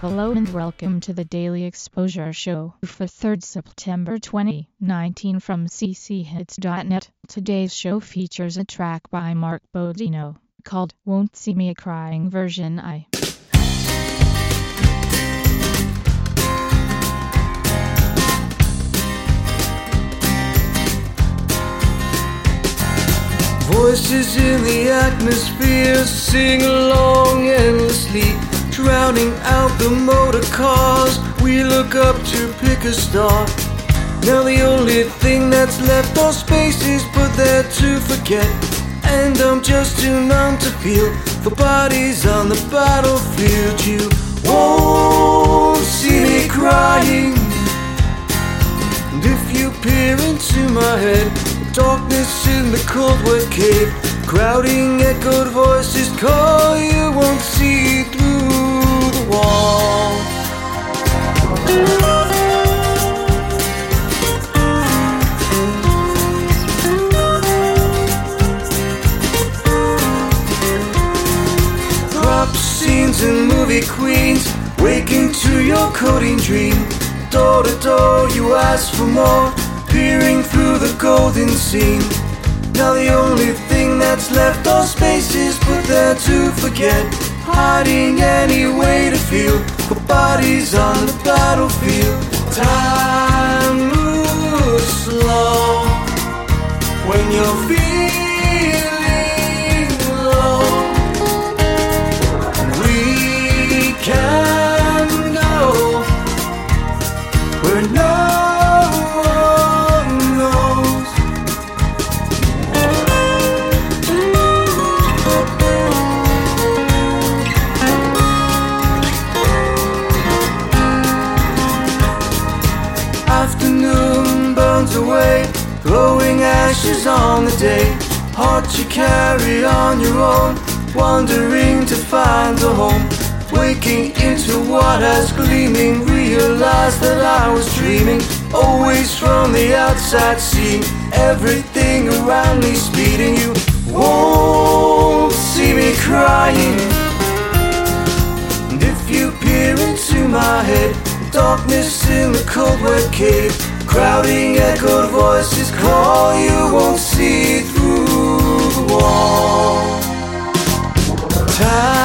Hello and welcome to the Daily Exposure Show for 3rd September 2019 from cchits.net. Today's show features a track by Mark Bodino called Won't See Me Crying version I. Voices in the atmosphere sing along endlessly drowning out the motor cars. We look up to pick a star. Now the only thing that's left are spaces put there to forget. And I'm just too numb to feel the bodies on the battlefield. You won't see me crying. And if you peer into my head, darkness in the cold wet cave, crowding echoed voices call you won't see movie queens, waking to your coding dream. Door to door, you ask for more, peering through the golden scene. Now the only thing that's left are spaces put there to forget. Hiding any way to feel the bodies on the battlefield. Time moves slow when you're away, glowing ashes on the day. Hard to carry on your own, wandering to find a home. Waking into what has gleaming, realized that I was dreaming. Always from the outside, seeing everything around me speeding. You won't see me crying. And if you peer into my head, darkness in the cold wet cave, crowding echoed voices call you won't see through the wall. Time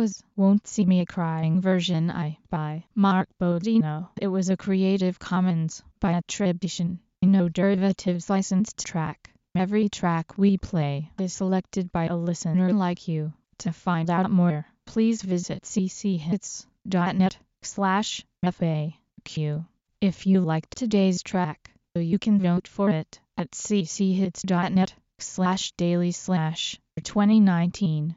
was Won't See Me Crying version I by Mark Bodino. It was a Creative Commons by attribution, no derivatives licensed track. Every track we play is selected by a listener like you. To find out more, please visit cchits.net slash FAQ. If you liked today's track, you can vote for it at cchits.net slash daily slash 2019